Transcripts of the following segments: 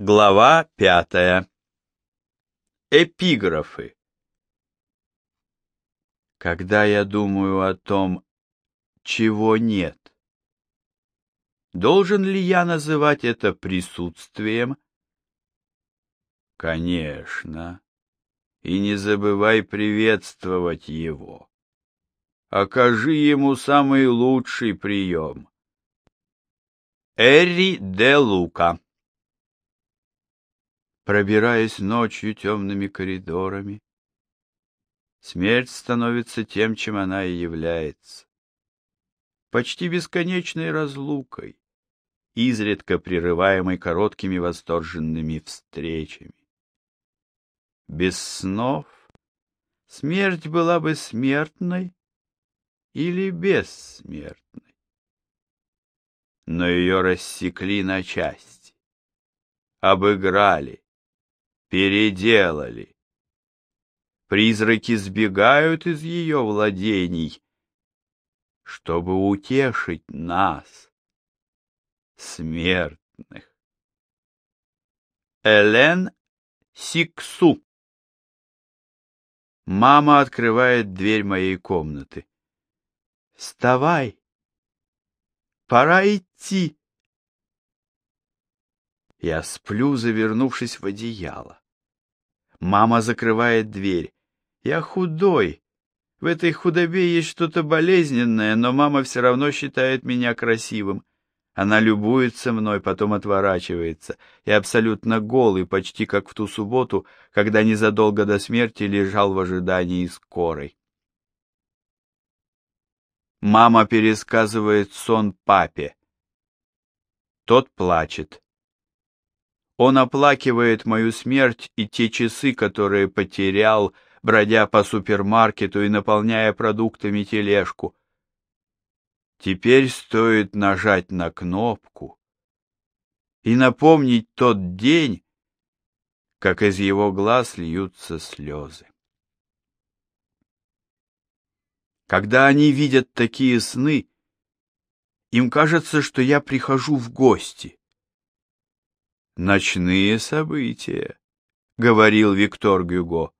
Глава пятая. Эпиграфы. Когда я думаю о том, чего нет, должен ли я называть это присутствием? Конечно. И не забывай приветствовать его. Окажи ему самый лучший прием. Эри де Лука пробираясь ночью темными коридорами. Смерть становится тем, чем она и является. Почти бесконечной разлукой, изредка прерываемой короткими восторженными встречами. Без снов смерть была бы смертной или бессмертной. Но ее рассекли на части, обыграли, переделали. Призраки сбегают из ее владений, чтобы утешить нас, смертных. Элен Сиксу Мама открывает дверь моей комнаты. «Вставай! Пора идти!» Я сплю, завернувшись в одеяло. Мама закрывает дверь. Я худой. В этой худобе есть что-то болезненное, но мама все равно считает меня красивым. Она любуется мной, потом отворачивается. Я абсолютно голый, почти как в ту субботу, когда незадолго до смерти лежал в ожидании скорой. Мама пересказывает сон папе. Тот плачет. Он оплакивает мою смерть и те часы, которые потерял, бродя по супермаркету и наполняя продуктами тележку. Теперь стоит нажать на кнопку и напомнить тот день, как из его глаз льются слезы. Когда они видят такие сны, им кажется, что я прихожу в гости ночные события, — говорил Виктор Гюго.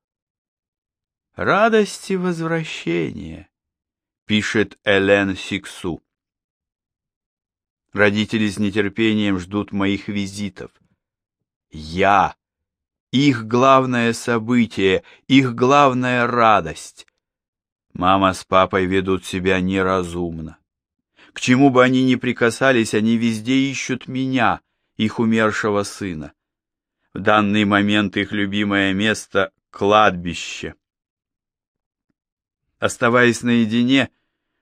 «Радости возвращения», — пишет Элен Сиксу. Родители с нетерпением ждут моих визитов. Я — их главное событие, их главная радость. Мама с папой ведут себя неразумно. К чему бы они ни прикасались, они везде ищут меня, их умершего сына. В данный момент их любимое место — кладбище. Оставаясь наедине,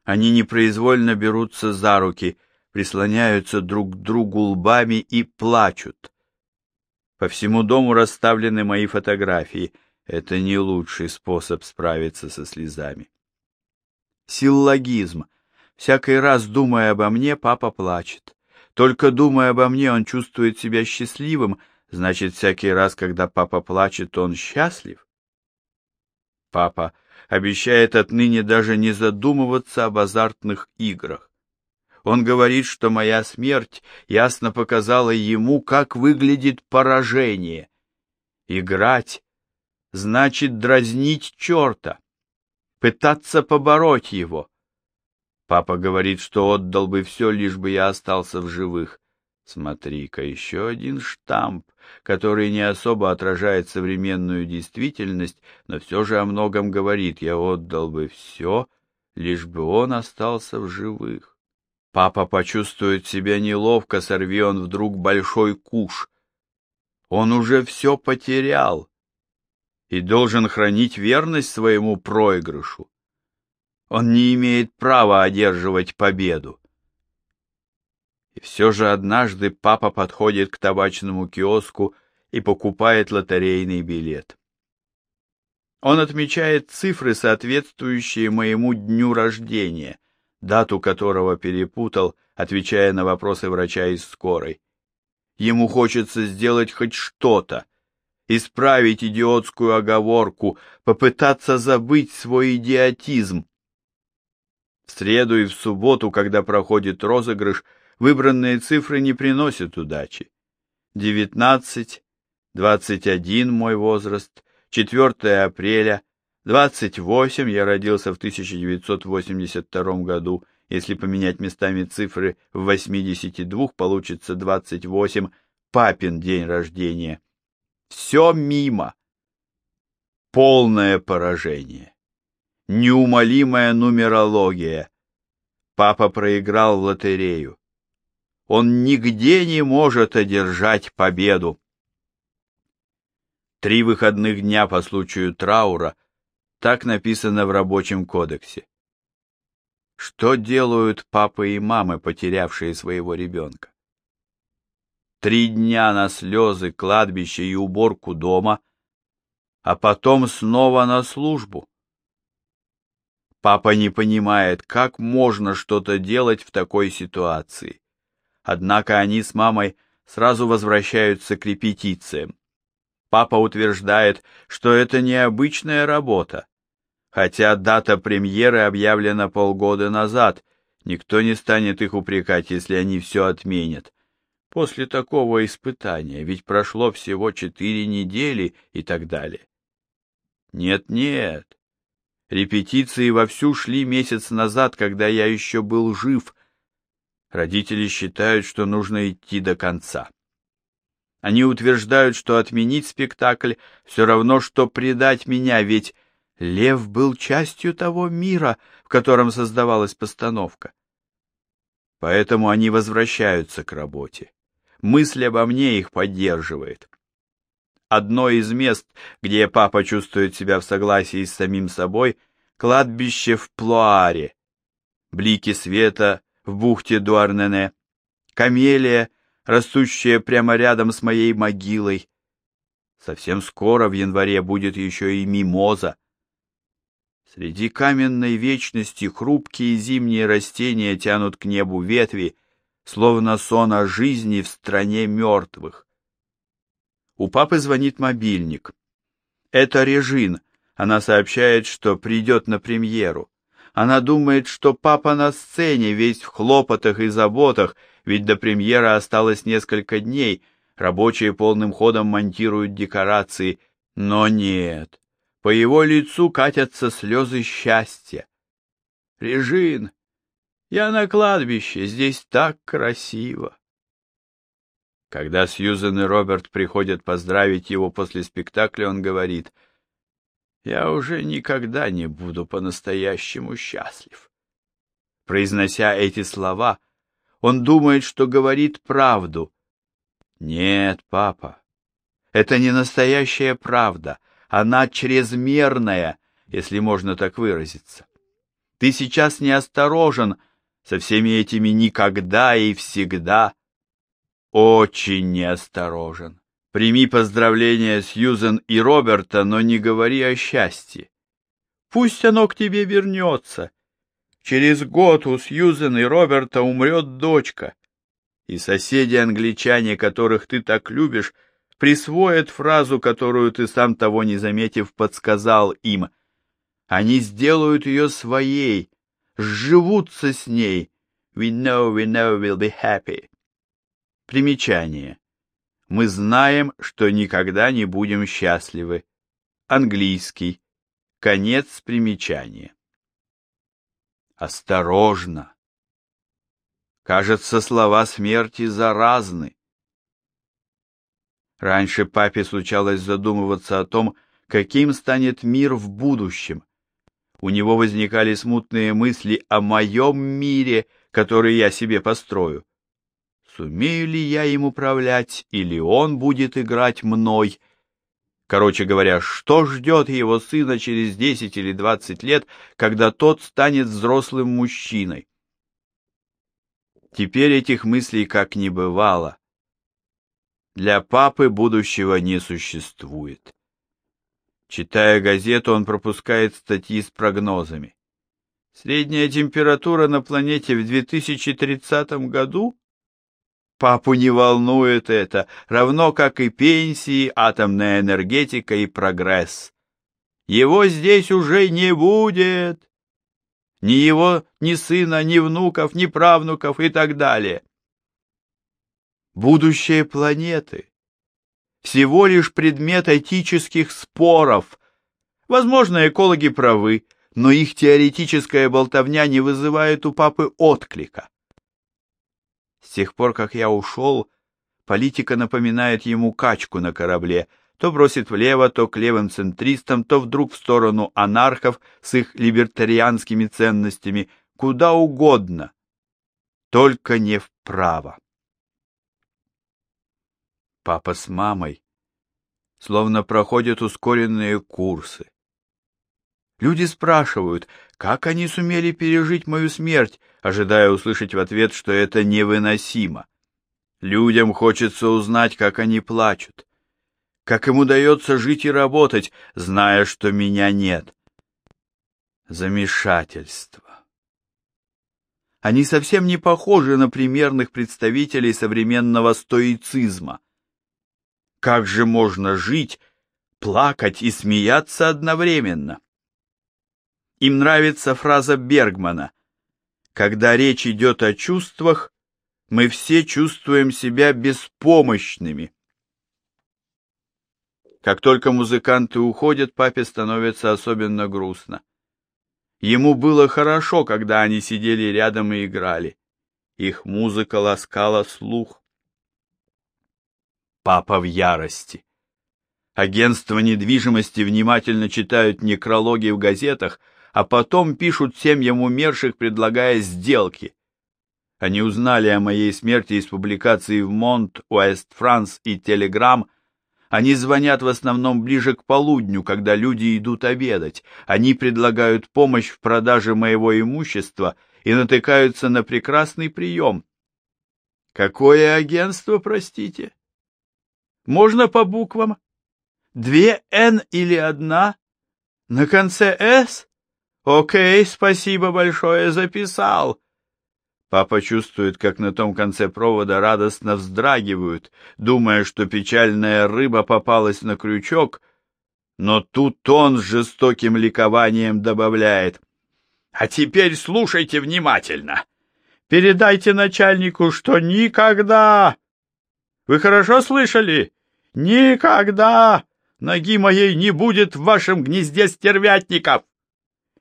они непроизвольно берутся за руки, прислоняются друг к другу лбами и плачут. По всему дому расставлены мои фотографии. Это не лучший способ справиться со слезами. Силлогизм. Всякий раз, думая обо мне, папа плачет. Только думая обо мне, он чувствует себя счастливым, значит, всякий раз, когда папа плачет, он счастлив. Папа обещает отныне даже не задумываться об азартных играх. Он говорит, что моя смерть ясно показала ему, как выглядит поражение. Играть значит дразнить черта, пытаться побороть его. Папа говорит, что отдал бы все, лишь бы я остался в живых. Смотри-ка, еще один штамп, который не особо отражает современную действительность, но все же о многом говорит. Я отдал бы все, лишь бы он остался в живых. Папа почувствует себя неловко, сорви он вдруг большой куш. Он уже все потерял и должен хранить верность своему проигрышу. Он не имеет права одерживать победу. И все же однажды папа подходит к табачному киоску и покупает лотерейный билет. Он отмечает цифры, соответствующие моему дню рождения, дату которого перепутал, отвечая на вопросы врача из скорой. Ему хочется сделать хоть что-то, исправить идиотскую оговорку, попытаться забыть свой идиотизм. В среду и в субботу, когда проходит розыгрыш, выбранные цифры не приносят удачи. 19, 21 мой возраст, 4 апреля, 28 я родился в 1982 году, если поменять местами цифры в 82 получится 28, папин день рождения. Все мимо. Полное поражение. Неумолимая нумерология. Папа проиграл в лотерею. Он нигде не может одержать победу. Три выходных дня по случаю траура, так написано в рабочем кодексе. Что делают папы и мамы, потерявшие своего ребенка? Три дня на слезы, кладбище и уборку дома, а потом снова на службу. Папа не понимает, как можно что-то делать в такой ситуации. Однако они с мамой сразу возвращаются к репетициям. Папа утверждает, что это необычная работа. Хотя дата премьеры объявлена полгода назад, никто не станет их упрекать, если они все отменят. После такого испытания, ведь прошло всего четыре недели и так далее. Нет-нет, Репетиции вовсю шли месяц назад, когда я еще был жив. Родители считают, что нужно идти до конца. Они утверждают, что отменить спектакль все равно, что предать меня, ведь Лев был частью того мира, в котором создавалась постановка. Поэтому они возвращаются к работе. Мысль обо мне их поддерживает. Одно из мест, где папа чувствует себя в согласии с самим собой, кладбище в Плуаре, блики света в бухте Дуарнене, камелия, растущая прямо рядом с моей могилой. Совсем скоро, в январе, будет еще и мимоза. Среди каменной вечности хрупкие зимние растения тянут к небу ветви, словно сон о жизни в стране мертвых. У папы звонит мобильник. Это Режин. Она сообщает, что придет на премьеру. Она думает, что папа на сцене, весь в хлопотах и заботах, ведь до премьеры осталось несколько дней, рабочие полным ходом монтируют декорации. Но нет, по его лицу катятся слезы счастья. «Режин, я на кладбище, здесь так красиво!» Когда Сьюзен и Роберт приходят поздравить его после спектакля, он говорит, «Я уже никогда не буду по-настоящему счастлив». Произнося эти слова, он думает, что говорит правду. Нет, папа, это не настоящая правда, она чрезмерная, если можно так выразиться. Ты сейчас неосторожен со всеми этими никогда и всегда, очень неосторожен. Прими поздравления Сьюзен и Роберта, но не говори о счастье. Пусть оно к тебе вернется. Через год у Сьюзен и Роберта умрет дочка, и соседи-англичане, которых ты так любишь, присвоят фразу, которую ты сам того не заметив подсказал им. Они сделают ее своей, сживутся с ней. We know, we know we'll be happy. Примечание. Мы знаем, что никогда не будем счастливы. Английский. Конец примечания. Осторожно. Кажется, слова смерти заразны. Раньше папе случалось задумываться о том, каким станет мир в будущем. У него возникали смутные мысли о моем мире, который я себе построю. Сумею ли я им управлять, или он будет играть мной? Короче говоря, что ждет его сына через десять или двадцать лет, когда тот станет взрослым мужчиной? Теперь этих мыслей как не бывало. Для папы будущего не существует. Читая газету, он пропускает статьи с прогнозами. Средняя температура на планете в 2030 году Папу не волнует это, равно как и пенсии, атомная энергетика и прогресс. Его здесь уже не будет. Ни его, ни сына, ни внуков, ни правнуков и так далее. Будущее планеты всего лишь предмет этических споров. Возможно, экологи правы, но их теоретическая болтовня не вызывает у папы отклика. С тех пор, как я ушел, политика напоминает ему качку на корабле, то бросит влево, то к левым центристам, то вдруг в сторону анархов с их либертарианскими ценностями, куда угодно, только не вправо. Папа с мамой словно проходят ускоренные курсы. Люди спрашивают, как они сумели пережить мою смерть, ожидая услышать в ответ, что это невыносимо. Людям хочется узнать, как они плачут, как им удается жить и работать, зная, что меня нет. Замешательство. Они совсем не похожи на примерных представителей современного стоицизма. Как же можно жить, плакать и смеяться одновременно? Им нравится фраза Бергмана «Когда речь идет о чувствах, мы все чувствуем себя беспомощными». Как только музыканты уходят, папе становится особенно грустно. Ему было хорошо, когда они сидели рядом и играли. Их музыка ласкала слух. Папа в ярости. Агентства недвижимости внимательно читают некрологи в газетах, а потом пишут семьям умерших, предлагая сделки. Они узнали о моей смерти из публикаций в Монт, Уэст Франс и Телеграм, они звонят в основном ближе к полудню, когда люди идут обедать. Они предлагают помощь в продаже моего имущества и натыкаются на прекрасный прием. Какое агентство, простите? Можно по буквам? Две «Н» или одна? На конце «С»? Окей, спасибо большое, записал. Папа чувствует, как на том конце провода радостно вздрагивают, думая, что печальная рыба попалась на крючок, но тут он с жестоким ликованием добавляет. «А теперь слушайте внимательно. Передайте начальнику, что никогда...» «Вы хорошо слышали? Никогда ноги моей не будет в вашем гнезде стервятников!»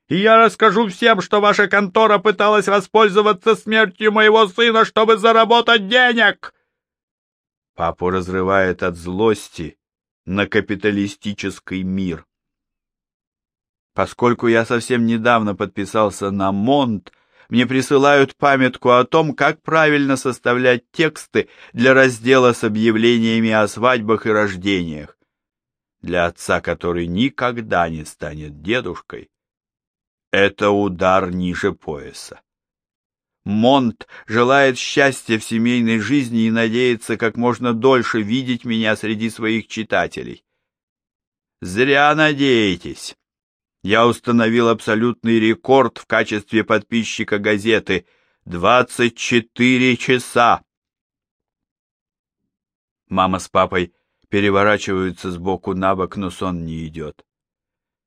И я расскажу всем, что ваша контора пыталась воспользоваться смертью моего сына, чтобы заработать денег!» Папу разрывает от злости на капиталистический мир. Поскольку я совсем недавно подписался на Монт, мне присылают памятку о том, как правильно составлять тексты для раздела с объявлениями о свадьбах и рождениях. Для отца, который никогда не станет дедушкой, это удар ниже пояса. Монт желает счастья в семейной жизни и надеется как можно дольше видеть меня среди своих читателей. Зря надеетесь. Я установил абсолютный рекорд в качестве подписчика газеты — 24 часа. Мама с папой переворачиваются с боку на бок, но сон не идет.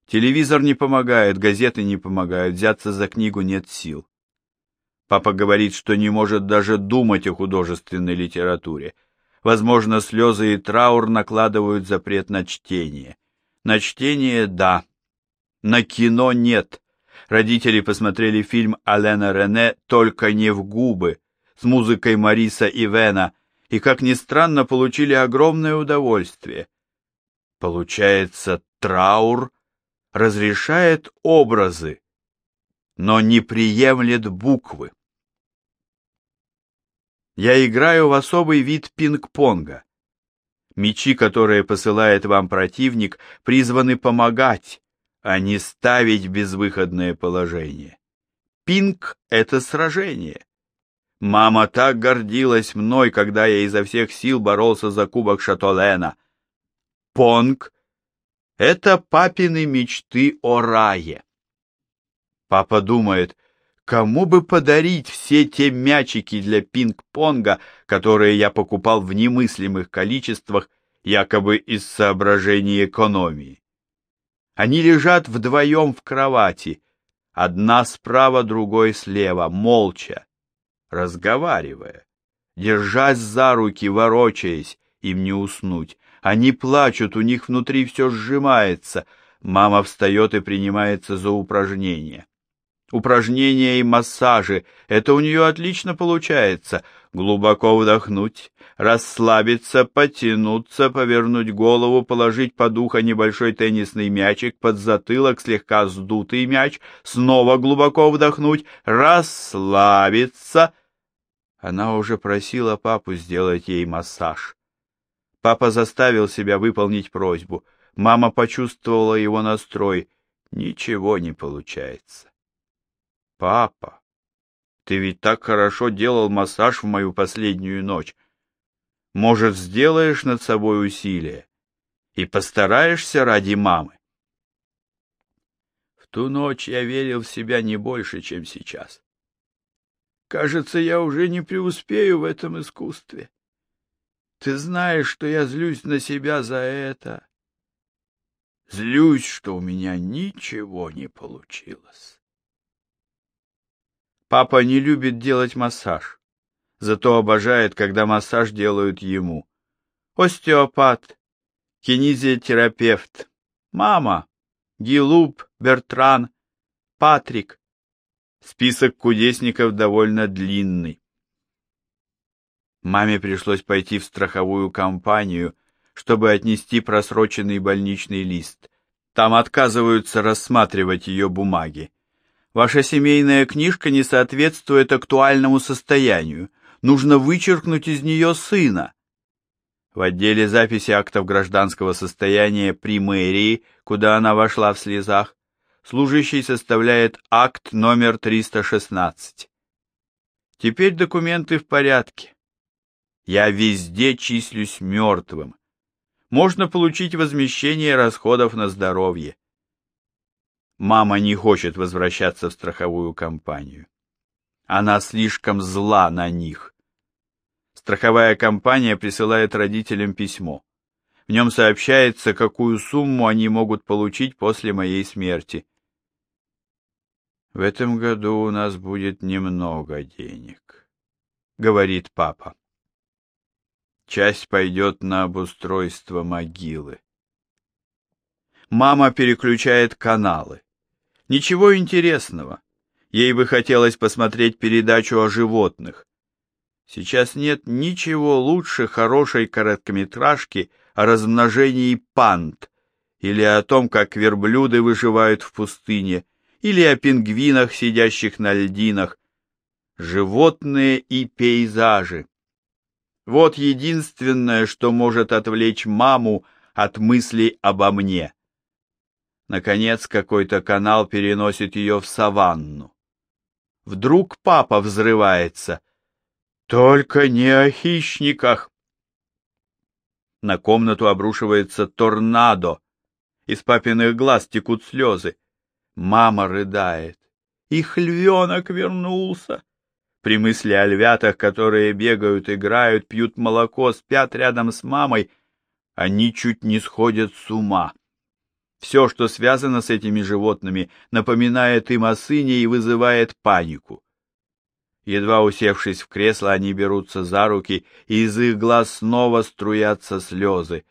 Телевизор не помогает, газеты не помогают, взяться за книгу нет сил. Папа говорит, что не может даже думать о художественной литературе. Возможно, слезы и траур накладывают запрет на чтение. На чтение – да. На кино – нет. Родители посмотрели фильм Алена Рене «Только не в губы» с музыкой Мариса Ивена и, как ни странно, получили огромное удовольствие. Получается, траур – разрешает образы, но не приемлет буквы. Я играю в особый вид пинг-понга. Мечи, которые посылает вам противник, призваны помогать, а не ставить безвыходное положение. Пинг — это сражение. Мама так гордилась мной, когда я изо всех сил боролся за кубок Шатолена. Понг это папины мечты о рае. Папа думает, кому бы подарить все те мячики для пинг-понга, которые я покупал в немыслимых количествах, якобы из соображений экономии. Они лежат вдвоем в кровати, одна справа, другой слева, молча, разговаривая, держась за руки, ворочаясь им не уснуть. Они плачут, у них внутри все сжимается. Мама встает и принимается за упражнения. Упражнения и массажи — это у нее отлично получается. Глубоко вдохнуть, расслабиться, потянуться, повернуть голову, положить под ухо небольшой теннисный мячик, под затылок слегка сдутый мяч, снова глубоко вдохнуть, расслабиться. Она уже просила папу сделать ей массаж. Папа заставил себя выполнить просьбу. Мама почувствовала его настрой. Ничего не получается. Папа, ты ведь так хорошо делал массаж в мою последнюю ночь. Может, сделаешь над собой усилие и постараешься ради мамы? В ту ночь я верил в себя не больше, чем сейчас. Кажется, я уже не преуспею в этом искусстве. Ты знаешь, что я злюсь на себя за это. Злюсь, что у меня ничего не получилось. Папа не любит делать массаж, зато обожает, когда массаж делают ему. Остеопат, кинезиотерапевт, мама, Гилуп, Бертран, Патрик. Список кудесников довольно длинный. Маме пришлось пойти в страховую компанию, чтобы отнести просроченный больничный лист. Там отказываются рассматривать ее бумаги. Ваша семейная книжка не соответствует актуальному состоянию. Нужно вычеркнуть из нее сына. В отделе записи актов гражданского состояния при мэрии, куда она вошла в слезах, служащий составляет акт номер 316. Теперь документы в порядке. Я везде числюсь мертвым. Можно получить возмещение расходов на здоровье. Мама не хочет возвращаться в страховую компанию. Она слишком зла на них. Страховая компания присылает родителям письмо. В нем сообщается, какую сумму они могут получить после моей смерти. В этом году у нас будет немного денег, говорит папа. Часть пойдет на обустройство могилы. Мама переключает каналы. Ничего интересного. Ей бы хотелось посмотреть передачу о животных. Сейчас нет ничего лучше хорошей короткометражки о размножении панд, или о том, как верблюды выживают в пустыне, или о пингвинах, сидящих на льдинах. Животные и пейзажи. Вот единственное, что может отвлечь маму от мыслей обо мне. Наконец какой-то канал переносит ее в саванну. Вдруг папа взрывается. Только не о хищниках. На комнату обрушивается торнадо. Из папиных глаз текут слезы. Мама рыдает. Их львенок вернулся. При мысли о львятах, которые бегают, играют, пьют молоко, спят рядом с мамой, они чуть не сходят с ума. Все, что связано с этими животными, напоминает им о сыне и вызывает панику. Едва усевшись в кресло, они берутся за руки, и из их глаз снова струятся слезы.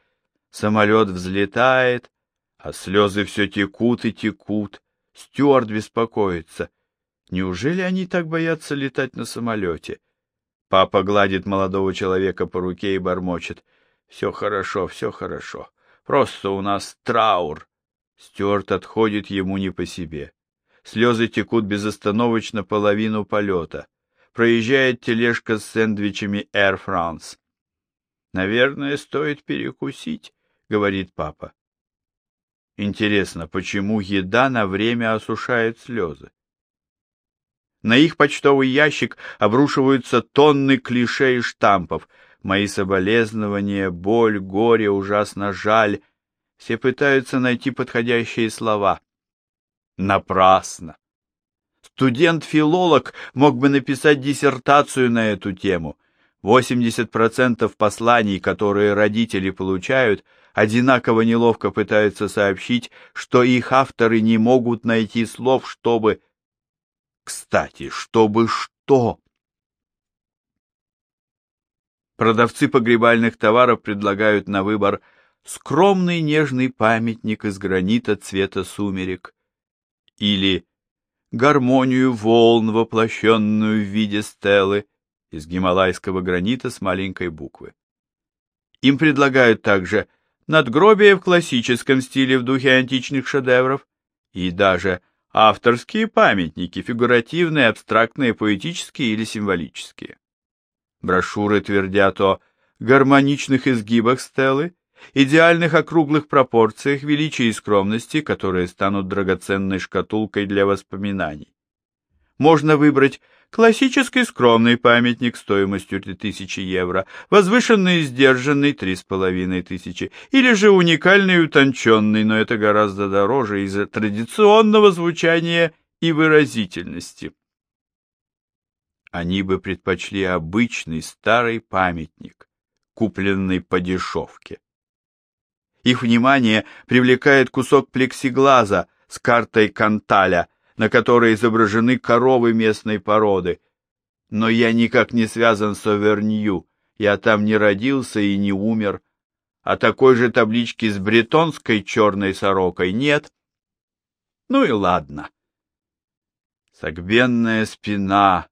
Самолет взлетает, а слезы все текут и текут. Стюарт беспокоится. Неужели они так боятся летать на самолете? Папа гладит молодого человека по руке и бормочет. Все хорошо, все хорошо. Просто у нас траур. Стюарт отходит ему не по себе. Слезы текут безостановочно половину полета. Проезжает тележка с сэндвичами Air France. «Наверное, стоит перекусить», — говорит папа. Интересно, почему еда на время осушает слезы? На их почтовый ящик обрушиваются тонны клише и штампов. Мои соболезнования, боль, горе, ужасно жаль — все пытаются найти подходящие слова. Напрасно. Студент-филолог мог бы написать диссертацию на эту тему. 80% посланий, которые родители получают, одинаково неловко пытаются сообщить, что их авторы не могут найти слов, чтобы... Кстати, чтобы что? Продавцы погребальных товаров предлагают на выбор скромный нежный памятник из гранита цвета сумерек или гармонию волн, воплощенную в виде стелы из гималайского гранита с маленькой буквы. Им предлагают также надгробие в классическом стиле в духе античных шедевров и даже авторские памятники, фигуративные, абстрактные, поэтические или символические. Брошюры твердят о гармоничных изгибах стелы, идеальных округлых пропорциях, величии и скромности, которые станут драгоценной шкатулкой для воспоминаний. Можно выбрать классический скромный памятник стоимостью 3000 евро, возвышенный и сдержанный 3500, или же уникальный и утонченный, но это гораздо дороже из-за традиционного звучания и выразительности. Они бы предпочли обычный старый памятник, купленный по дешевке. Их внимание привлекает кусок плексиглаза с картой Канталя, на которой изображены коровы местной породы. Но я никак не связан с Овернью, я там не родился и не умер, а такой же таблички с бретонской черной сорокой нет. Ну и ладно. Согбенная спина,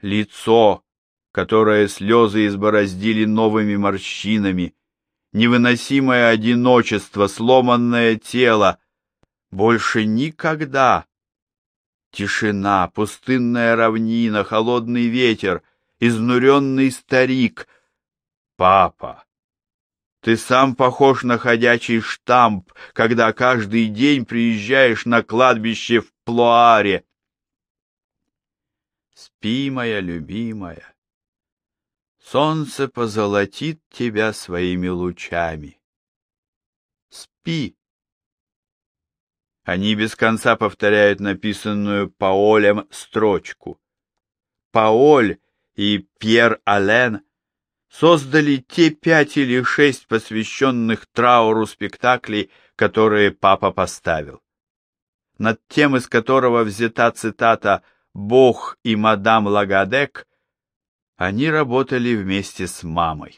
лицо, которое слезы избороздили новыми морщинами, невыносимое одиночество, сломанное тело. Больше никогда. Тишина, пустынная равнина, холодный ветер, изнуренный старик. Папа, ты сам похож на ходячий штамп, когда каждый день приезжаешь на кладбище в Плуаре. Спи, моя любимая, Солнце позолотит тебя своими лучами. Спи. Они без конца повторяют написанную Паолем строчку. Паоль и Пьер Ален создали те пять или шесть посвященных трауру спектаклей, которые папа поставил. Над тем, из которого взята цитата «Бог и мадам Лагадек», они работали вместе с мамой.